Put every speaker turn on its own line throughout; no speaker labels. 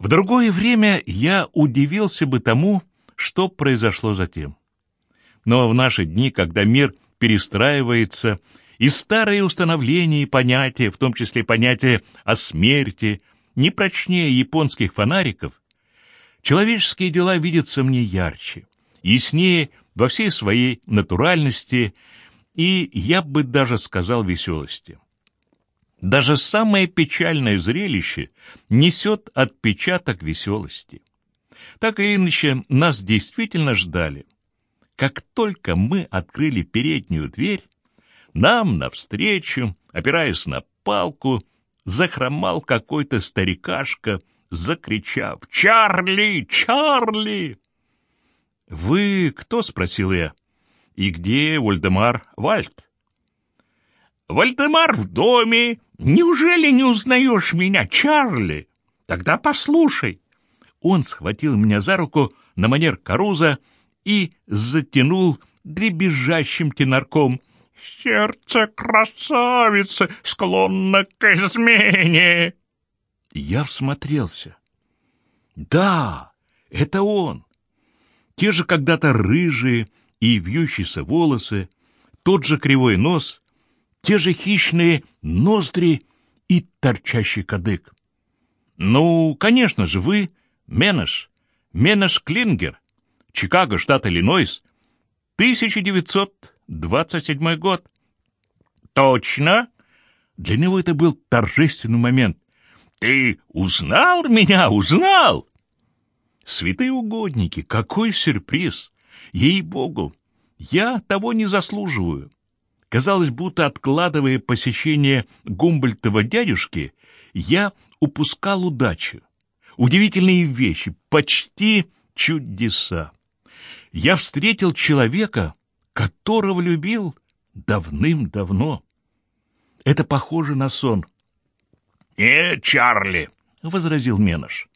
В другое время я удивился бы тому, что произошло затем. Но в наши дни, когда мир перестраивается, и старые установления и понятия, в том числе понятия о смерти, не прочнее японских фонариков, человеческие дела видятся мне ярче, яснее во всей своей натуральности и, я бы даже сказал, веселости. Даже самое печальное зрелище несет отпечаток веселости. Так или иначе, нас действительно ждали. Как только мы открыли переднюю дверь, нам навстречу, опираясь на палку, захромал какой-то старикашка, закричав «Чарли! Чарли!» «Вы кто?» — спросил я. «И где Вольдемар Вальд?»
«Вальдемар в доме! Неужели не узнаешь меня, Чарли? Тогда послушай!»
Он схватил меня за руку на манер Каруза и затянул дребезжащим тенарком.
«Сердце красавицы склонно к измене!»
Я всмотрелся. «Да, это он!» Те же когда-то рыжие и вьющиеся волосы, тот же кривой нос, те же хищные ноздри и торчащий кадык. «Ну, конечно же, вы Менеш, Менеш Клингер, Чикаго, штат Иллинойс, 1927 год».
«Точно?»
Для него это был торжественный момент.
«Ты узнал меня, узнал?»
Святые угодники, какой сюрприз! Ей-богу, я того не заслуживаю. Казалось, будто откладывая посещение Гумбольтова дядюшки, я упускал удачу. Удивительные вещи, почти чудеса. Я встретил человека, которого любил давным-давно. Это похоже на сон.
— Нет, Чарли, —
возразил Менош.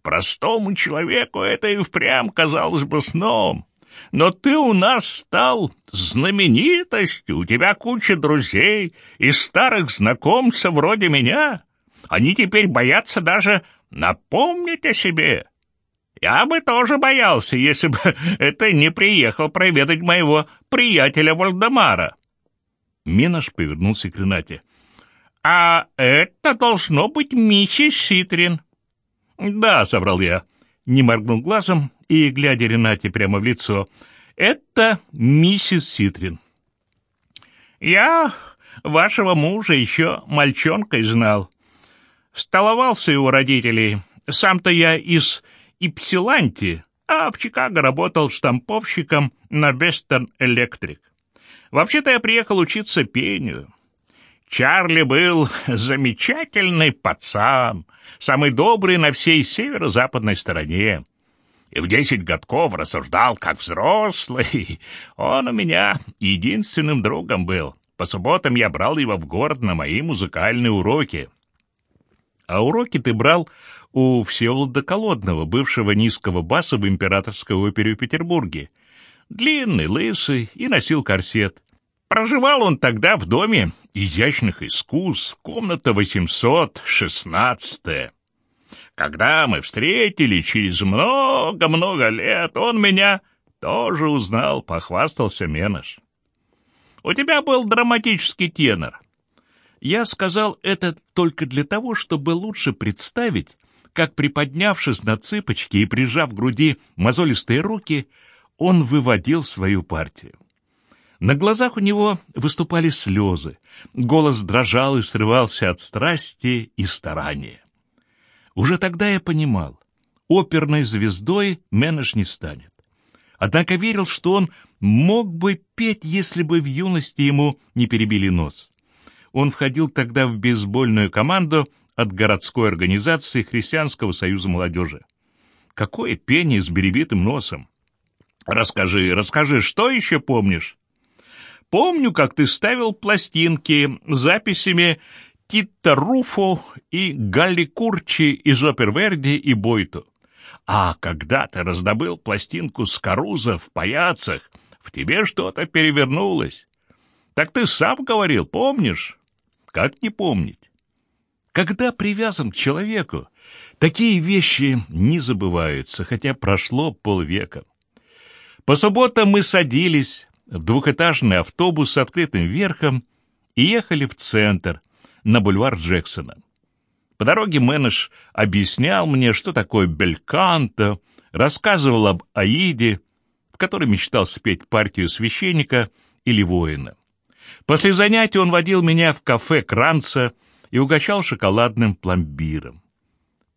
Простому человеку это и впрямь казалось бы сном. Но ты у нас стал знаменитостью, у тебя куча друзей и старых знакомцев вроде меня. Они теперь боятся даже напомнить о себе. Я бы тоже боялся, если бы это не приехал проведать моего приятеля Вальдемара.
Минош повернулся к Ренате.
— А это должно быть миссис Ситрин.
«Да», — соврал я, не моргнул глазом и, глядя Ренате прямо в лицо, «это миссис Ситрин».
«Я вашего мужа еще мальчонкой знал. Столовался его родителей. Сам-то я из Ипсиланти, а в Чикаго работал штамповщиком на Вестерн Электрик. Вообще-то я приехал учиться пению. Чарли был замечательный пацан, самый добрый на всей северо-западной стороне. И в десять годков рассуждал как взрослый. Он у меня единственным другом был. По субботам я брал его в город на мои музыкальные уроки.
А уроки ты брал у Всеволода Колодного, бывшего низкого баса в императорской опере в Петербурге. Длинный, лысый и носил корсет.
Проживал он тогда в доме изящных искусств, комната 816 -я. Когда мы встретились через много-много лет, он меня тоже узнал, похвастался Менош. У тебя был драматический тенор.
Я сказал это только для того, чтобы лучше представить, как, приподнявшись на цыпочки и прижав к груди мозолистые руки, он выводил свою партию. На глазах у него выступали слезы, голос дрожал и срывался от страсти и старания. Уже тогда я понимал, оперной звездой Менеш не станет. Однако верил, что он мог бы петь, если бы в юности ему не перебили нос. Он входил тогда в бейсбольную команду от городской организации Христианского союза молодежи. Какое пение с беребитым носом! Расскажи, расскажи, что еще помнишь? Помню, как ты ставил пластинки с записями Титта Руфо и Галли Курчи из опер Верди и Бойто. А когда ты раздобыл пластинку с Каруза в паяцах, в тебе что-то перевернулось. Так ты сам говорил, помнишь? Как не помнить? Когда привязан к человеку, такие вещи не забываются, хотя прошло полвека. По субботам мы садились в двухэтажный автобус с открытым верхом и ехали в центр, на бульвар Джексона. По дороге Мэнеш объяснял мне, что такое бельканто, рассказывал об Аиде, в которой мечтал спеть партию священника или воина. После занятий он водил меня в кафе Кранца и угощал шоколадным пломбиром.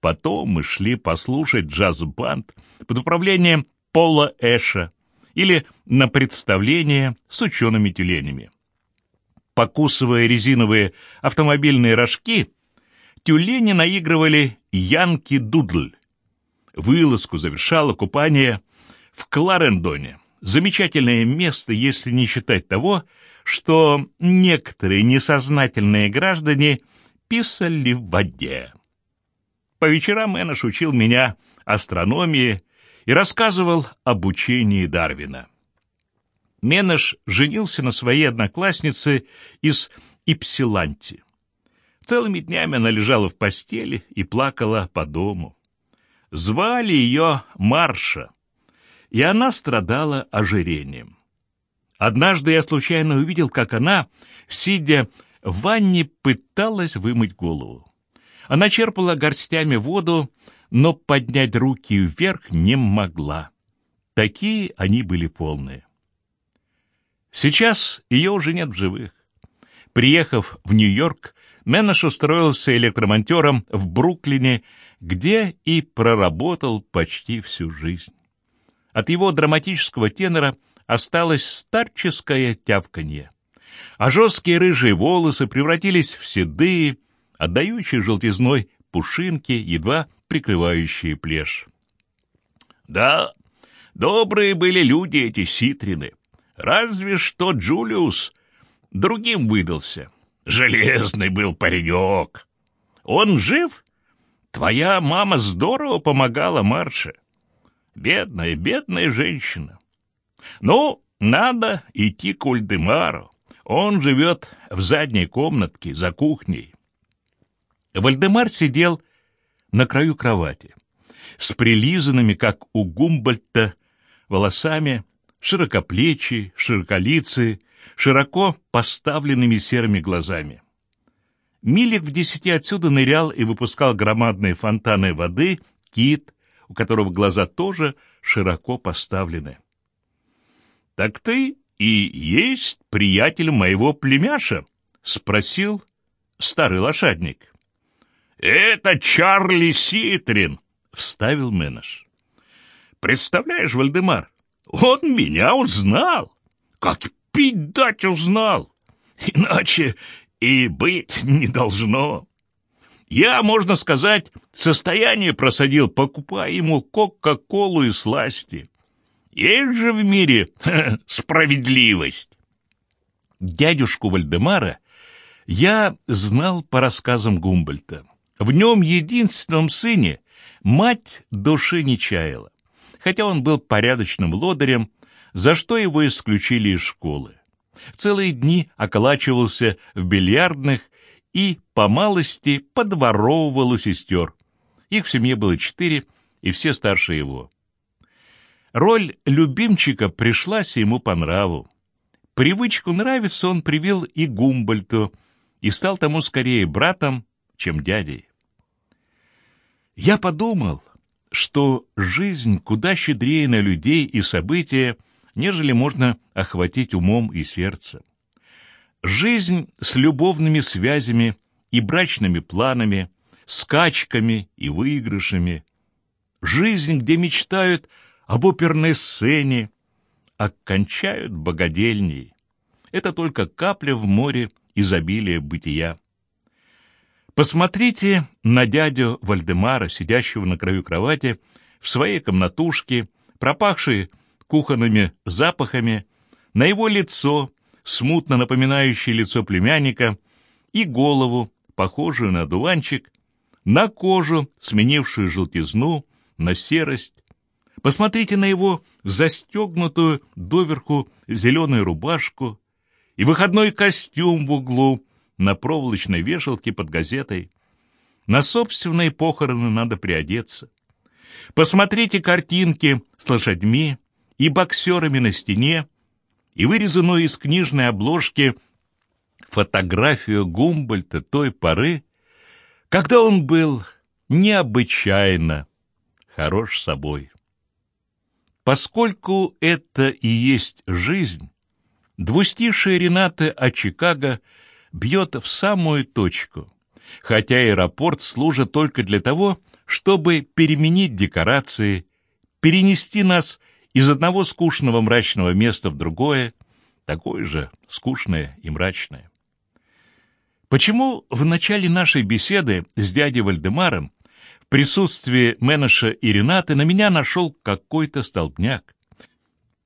Потом мы шли послушать джаз-банд под управлением Пола Эша или на представление с учеными-тюленями. Покусывая резиновые автомобильные рожки, тюлени наигрывали «Янки Дудль». Вылазку завершало купание в Кларендоне. Замечательное место, если не считать того, что некоторые несознательные граждане писали в воде. По вечерам Энош учил меня астрономии и рассказывал об учении Дарвина. Менеш женился на своей однокласснице из Ипсиланти. Целыми днями она лежала в постели и плакала по дому. Звали ее Марша, и она страдала ожирением. Однажды я случайно увидел, как она, сидя в ванне, пыталась вымыть голову. Она черпала горстями воду, но поднять руки вверх не могла. Такие они были полные. Сейчас ее уже нет в живых. Приехав в Нью-Йорк, Менеш устроился электромонтером в Бруклине, где и проработал почти всю жизнь. От его драматического тенора осталось старческое тявканье, а жесткие рыжие волосы превратились в седые, отдающие желтизной пушинки, едва прикрывающие плешь. Да, добрые были люди эти ситрины, Разве что Джулиус другим выдался. Железный был паренек. Он жив? Твоя мама здорово помогала Марше. Бедная, бедная женщина. Ну, надо идти к Ульдемару. Он живет в задней комнатке за кухней. Вальдемар сидел на краю кровати, с прилизанными, как у Гумбольта, волосами, широкоплечий, широколицый, широко поставленными серыми глазами. Милик в десяти отсюда нырял и выпускал громадные фонтаны воды, кит, у которого глаза тоже широко поставлены. — Так ты и есть приятель моего племяша? — спросил старый лошадник. — Это Чарли Ситрин, — вставил Менаш. — Представляешь, Вальдемар, он меня узнал. Как пить дать узнал. Иначе и быть не должно. Я, можно сказать, состояние просадил, покупая ему кока-колу и сласти. Есть же в мире справедливость. Дядюшку Вальдемара я знал по рассказам Гумбольдта. В нем, единственном сыне, мать души не чаяла хотя он был порядочным лодырем, за что его исключили из школы. Целые дни околачивался в бильярдных и, по малости, подворовывал у сестер. Их в семье было четыре, и все старше его. Роль любимчика пришлась ему по нраву. Привычку нравиться он привил и Гумбольту, и стал тому скорее братом, чем дядей. Я подумал, что жизнь куда щедрее на людей и события, нежели можно охватить умом и сердцем. Жизнь с любовными связями и брачными планами, скачками и выигрышами. Жизнь, где мечтают об оперной сцене, а кончают богадельней. Это только капля в море изобилия бытия. Посмотрите на дядю Вальдемара, сидящего на краю кровати, в своей комнатушке, пропахшей кухонными запахами, на его лицо, смутно напоминающее лицо племянника, и голову, похожую на дуванчик, на кожу, сменившую желтизну, на серость. Посмотрите на его застегнутую доверху зеленую рубашку и выходной костюм в углу, на проволочной вешалке под газетой. На собственные похороны надо приодеться. Посмотрите картинки с лошадьми и боксерами на стене, и вырезанную из книжной обложки фотографию Гумбольта той поры, когда он был необычайно хорош собой. Поскольку это и есть жизнь, двустишие Ренаты о Чикаго бьет в самую точку, хотя аэропорт служит только для того, чтобы переменить декорации, перенести нас из одного скучного мрачного места в другое, такое же скучное и мрачное. Почему в начале нашей беседы с дядей Вальдемаром в присутствии Менеша и Ренаты на меня нашел какой-то столбняк?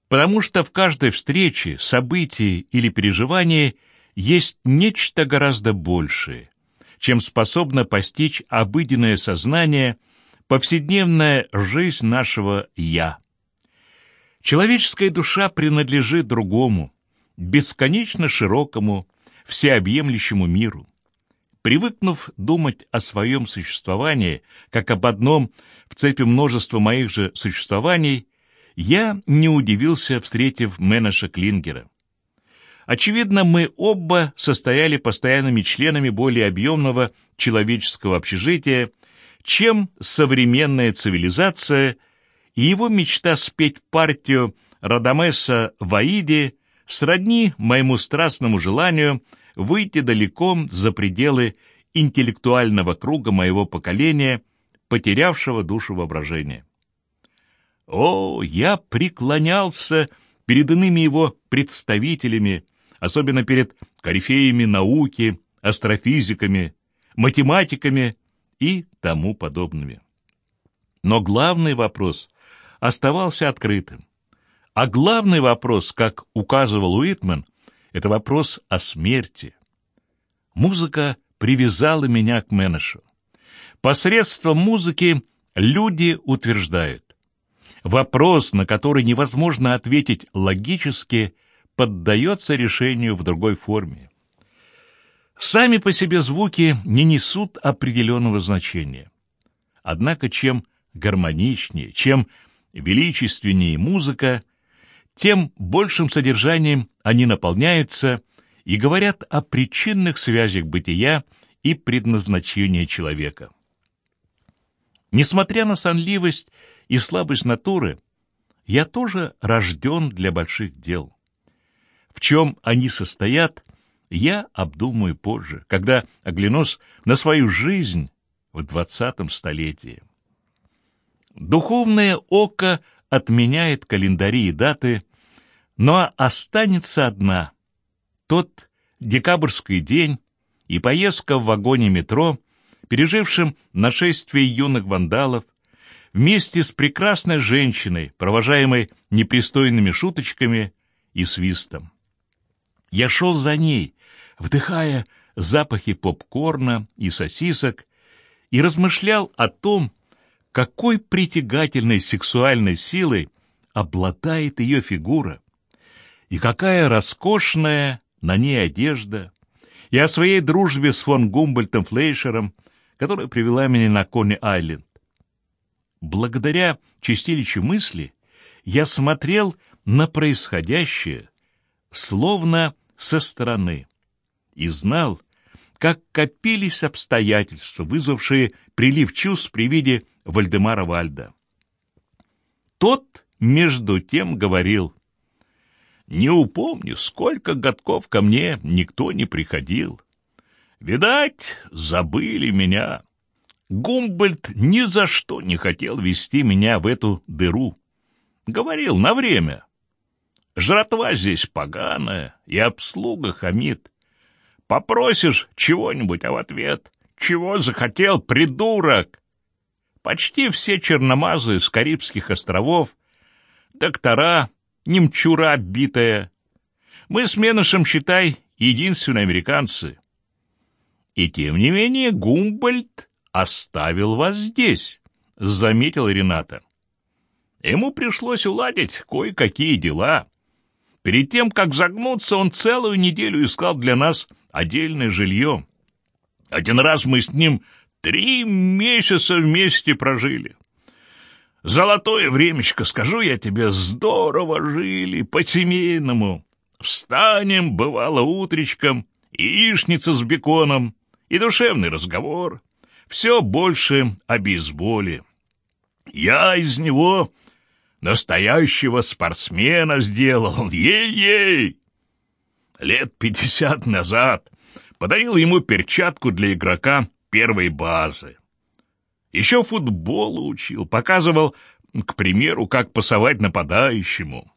Потому что в каждой встрече, событии или переживании есть нечто гораздо большее, чем способно постичь обыденное сознание, повседневная жизнь нашего «я». Человеческая душа принадлежит другому, бесконечно широкому, всеобъемлющему миру. Привыкнув думать о своем существовании, как об одном в цепи множества моих же существований, я не удивился, встретив Менеша Клингера. Очевидно, мы оба состояли постоянными членами более объемного человеческого общежития, чем современная цивилизация и его мечта спеть партию Радамеса в Аиде сродни моему страстному желанию выйти далеко за пределы интеллектуального круга моего поколения, потерявшего душу воображения. О, я преклонялся перед иными его представителями, особенно перед корифеями науки, астрофизиками, математиками и тому подобными. Но главный вопрос оставался открытым. А главный вопрос, как указывал Уитмен, это вопрос о смерти. Музыка привязала меня к Менешу. Посредством музыки люди утверждают. Вопрос, на который невозможно ответить логически, поддается решению в другой форме. Сами по себе звуки не несут определенного значения. Однако чем гармоничнее, чем величественнее музыка, тем большим содержанием они наполняются и говорят о причинных связях бытия и предназначения человека. Несмотря на сонливость и слабость натуры, я тоже рожден для больших дел. В чем они состоят, я обдумаю позже, когда оглянусь на свою жизнь в двадцатом столетии. Духовное око отменяет календари и даты, но останется одна — тот декабрьский день и поездка в вагоне метро, пережившим нашествие юных вандалов, вместе с прекрасной женщиной, провожаемой непристойными шуточками и свистом. Я шел за ней, вдыхая запахи попкорна и сосисок, и размышлял о том, какой притягательной сексуальной силой обладает ее фигура, и какая роскошная на ней одежда, и о своей дружбе с фон Гумбольтом Флейшером, которая привела меня на Кони-Айленд. Благодаря чистилищу мысли я смотрел на происходящее, словно со стороны, и знал, как копились обстоятельства, вызвавшие прилив чувств при виде Вальдемара Вальда. Тот, между тем, говорил, «Не упомню, сколько годков ко мне никто не приходил. Видать, забыли меня. Гумбольд ни за что не хотел вести меня в эту дыру. Говорил на время. Жратва здесь поганая, и обслуга хамит. Попросишь чего-нибудь, а в ответ «Чего захотел, придурок?» Почти все черномазы с Карибских островов, доктора, немчура оббитая. Мы с Менушем, считай, единственные американцы. И тем не менее Гумбольд оставил вас здесь, — заметил Рената. Ему пришлось уладить кое-какие дела. Перед тем, как загнуться, он целую неделю искал для нас отдельное жилье. Один раз мы с ним
Три месяца вместе прожили. Золотое времечко, скажу я тебе, здорово жили, по-семейному. Встанем, бывало, утречком, яичница с беконом и душевный разговор. Все больше о бейсболе. Я из него настоящего спортсмена сделал, ей-ей! Лет пятьдесят назад подарил ему перчатку для игрока первой базы. Еще футбол учил, показывал, к примеру, как пасовать нападающему.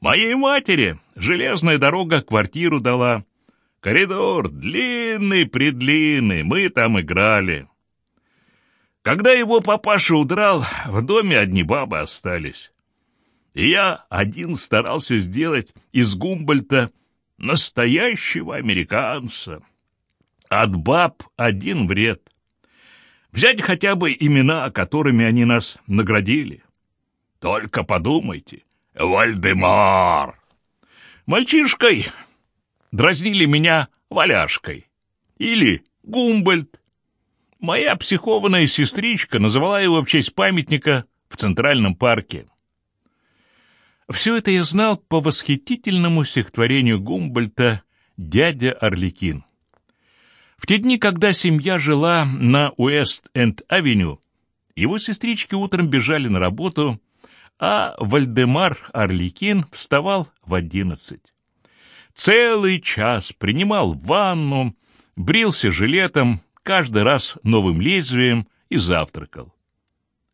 Моей матери железная дорога квартиру дала. Коридор длинный-предлинный, мы там играли. Когда его папаша удрал, в доме одни бабы остались. И я один старался сделать из Гумбольта настоящего американца. От баб один вред. Взять хотя бы имена, которыми они нас наградили. Только подумайте. Вальдемар! Мальчишкой дразнили меня Валяшкой. Или Гумбольдт. Моя психованная сестричка назвала его в честь памятника в Центральном парке. Все это я знал по восхитительному стихотворению Гумбольдта «Дядя Арлекин». В те дни, когда семья жила на Уэст-Энд-Авеню, его сестрички утром бежали на работу, а Вальдемар Орликин вставал в одиннадцать. Целый час принимал ванну, брился жилетом, каждый раз новым лезвием и завтракал.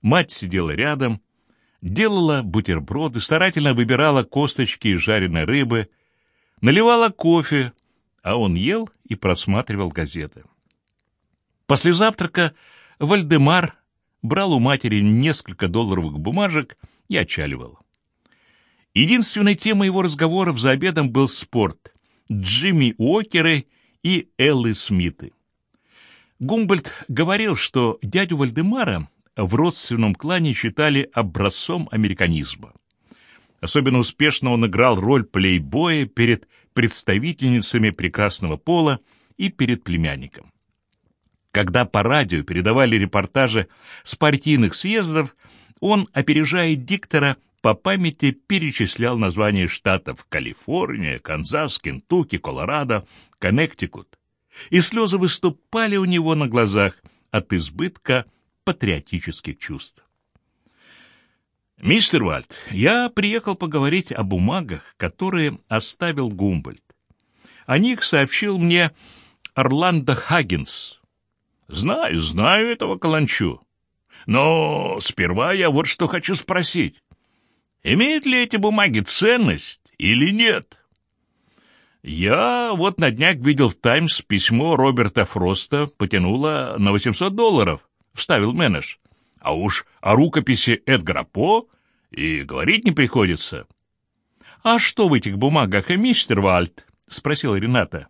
Мать сидела рядом, делала бутерброды, старательно выбирала косточки из жареной рыбы, наливала кофе, а он ел и просматривал газеты. После завтрака Вальдемар брал у матери несколько долларовых бумажек и отчаливал. Единственной темой его разговоров за обедом был спорт, Джимми Уокеры и Элы Смиты. Гумбольдт говорил, что дядю Вальдемара в родственном клане считали образцом американизма. Особенно успешно он играл роль плейбоя перед представительницами прекрасного пола и перед племянником. Когда по радио передавали репортажи с партийных съездов, он, опережая диктора, по памяти перечислял названия штатов Калифорния, Канзас, Кентукки, Колорадо, Коннектикут. И слезы выступали у него на глазах от избытка патриотических чувств. «Мистер Вальд, я приехал поговорить о бумагах, которые оставил Гумбольд. О них сообщил мне Орландо Хаггинс. Знаю, знаю этого каланчу. Но сперва я вот что хочу спросить. Имеют ли эти бумаги ценность или нет?» Я вот на днях видел в «Таймс» письмо Роберта Фроста потянуло на 800 долларов вставил Менеш. А уж о рукописи Эдгара По и говорить не приходится. — А что в этих бумагах, э, мистер Вальд? — спросила Рената.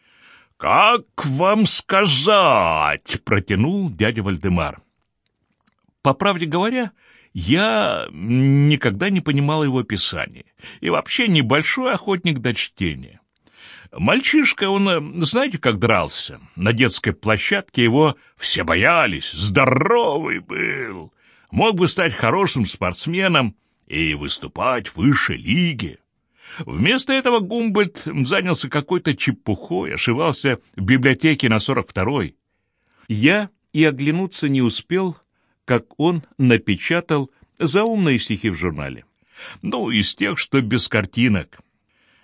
— Как вам сказать? — протянул дядя Вальдемар. По правде говоря, я никогда не понимал его писания и вообще небольшой охотник до чтения. Мальчишка, он, э, знаете, как дрался? На детской площадке его все боялись, здоровый был. Мог бы стать хорошим спортсменом и выступать в высшей лиге. Вместо этого Гумбольд занялся какой-то чепухой, ошивался в библиотеке на 42-й. Я и оглянуться не успел, как он напечатал заумные стихи в журнале. Ну, из тех, что без картинок.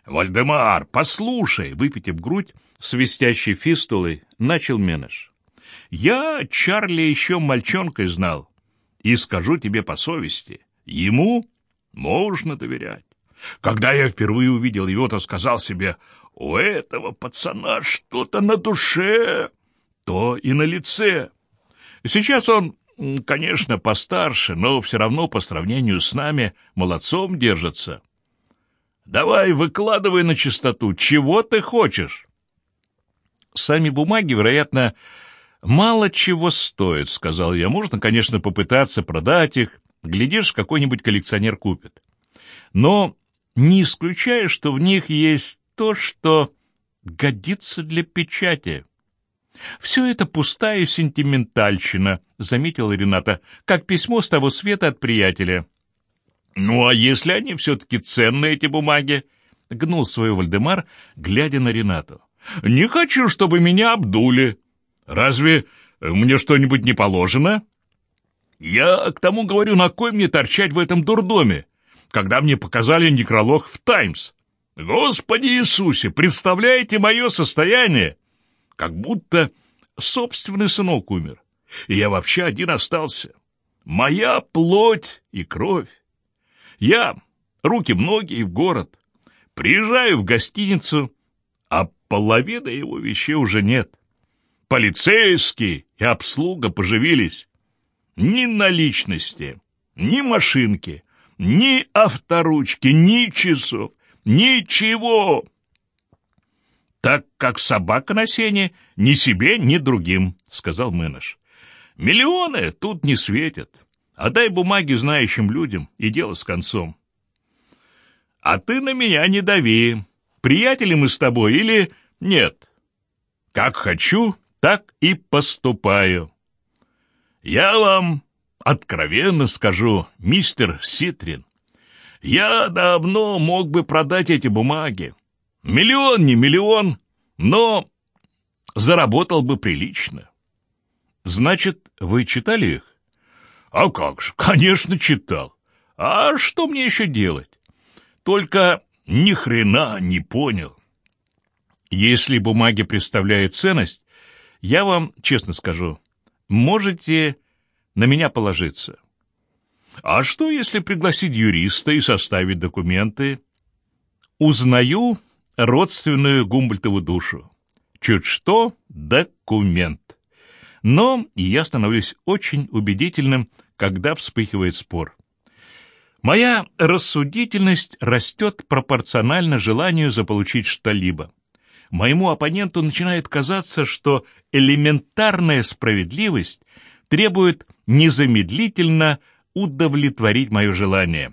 «Вальдемар, послушай!» — выпитив грудь, свистящей фистулой, начал Менеш. «Я Чарли еще мальчонкой знал, и скажу тебе по совести, ему можно доверять. Когда я впервые увидел его, то сказал себе, у этого пацана что-то на душе, то и на лице. Сейчас он, конечно, постарше, но все равно по сравнению с нами молодцом держится. Давай, выкладывай на чистоту, чего ты хочешь? Сами бумаги, вероятно, мало чего стоят, сказал я. Можно, конечно, попытаться продать их. Глядишь, какой-нибудь коллекционер купит. Но не исключаю, что в них есть то, что годится для печати.
«Все это пустая сентиментальщина», — заметила Рената, «как письмо с того света от приятеля».
«Ну, а если они все-таки ценные, эти бумаги?»
— гнул свою Вальдемар, глядя на Ренату.
«Не хочу, чтобы меня обдули. Разве мне что-нибудь не положено?» «Я к тому говорю, на кой мне торчать в этом дурдоме, когда мне показали некролог в «Таймс». Господи Иисусе, представляете мое состояние? Как будто собственный сынок умер, и я вообще один остался. Моя плоть и кровь. Я руки в ноги и в город. Приезжаю в гостиницу, а половины его вещей уже нет. Полицейские и обслуга поживились. Ни наличности, ни машинки, ни авторучки, ни часов, ничего. Так как собака на сене ни себе, ни другим, сказал Мэныш. Миллионы тут не светят. Отдай бумаги знающим людям, и дело с концом. А ты на меня не дави. Приятели мы с тобой или нет? Как хочу, так и поступаю. Я вам откровенно скажу, мистер Ситрин, я давно мог бы продать эти бумаги. Миллион не миллион, но заработал бы прилично.
Значит, вы читали их?
А как же, конечно, читал. А что мне еще делать? Только ни хрена не понял.
Если бумаги представляют ценность, я вам честно скажу, можете на меня положиться.
А что, если пригласить юриста и составить документы?
Узнаю родственную Гумбольтову душу. Чуть что — документ. Но я становлюсь очень убедительным, когда вспыхивает спор. Моя рассудительность растет пропорционально желанию заполучить что-либо. Моему оппоненту начинает казаться, что элементарная справедливость требует незамедлительно удовлетворить мое желание.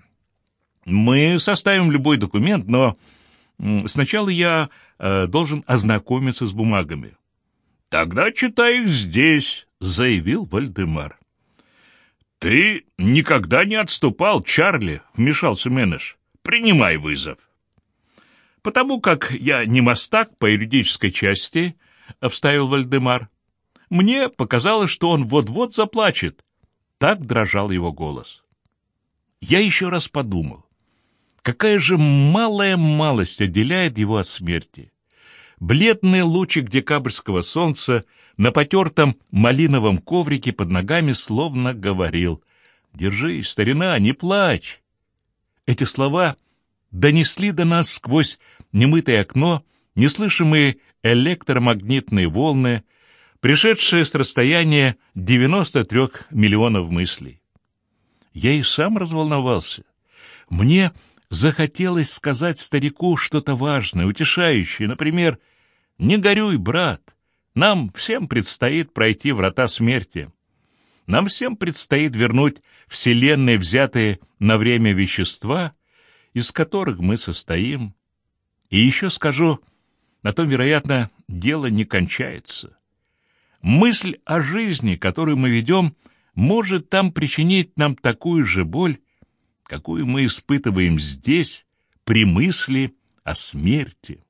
Мы составим любой документ, но сначала я э, должен ознакомиться с бумагами.
Тогда читай их здесь, заявил Вальдемар. «Ты никогда не отступал, Чарли», — вмешался Менеш. «Принимай вызов».
«Потому как я не мастак по юридической части», — вставил Вальдемар, — «мне показалось, что он вот-вот заплачет». Так дрожал его голос. Я еще раз подумал, какая же малая малость отделяет его от смерти. Бледный лучик декабрьского солнца — на потертом малиновом коврике под ногами словно говорил «Держись, старина, не плачь!». Эти слова донесли до нас сквозь немытое окно неслышимые электромагнитные волны, пришедшие с расстояния 93 миллионов мыслей. Я и сам разволновался. Мне захотелось сказать старику что-то важное, утешающее, например, «Не горюй, брат, нам всем предстоит пройти врата смерти. Нам всем предстоит вернуть вселенной взятые на время вещества, из которых мы состоим. И еще скажу, на том, вероятно, дело не кончается. Мысль о жизни, которую мы ведем, может там причинить нам такую же боль, какую мы испытываем здесь при мысли о смерти.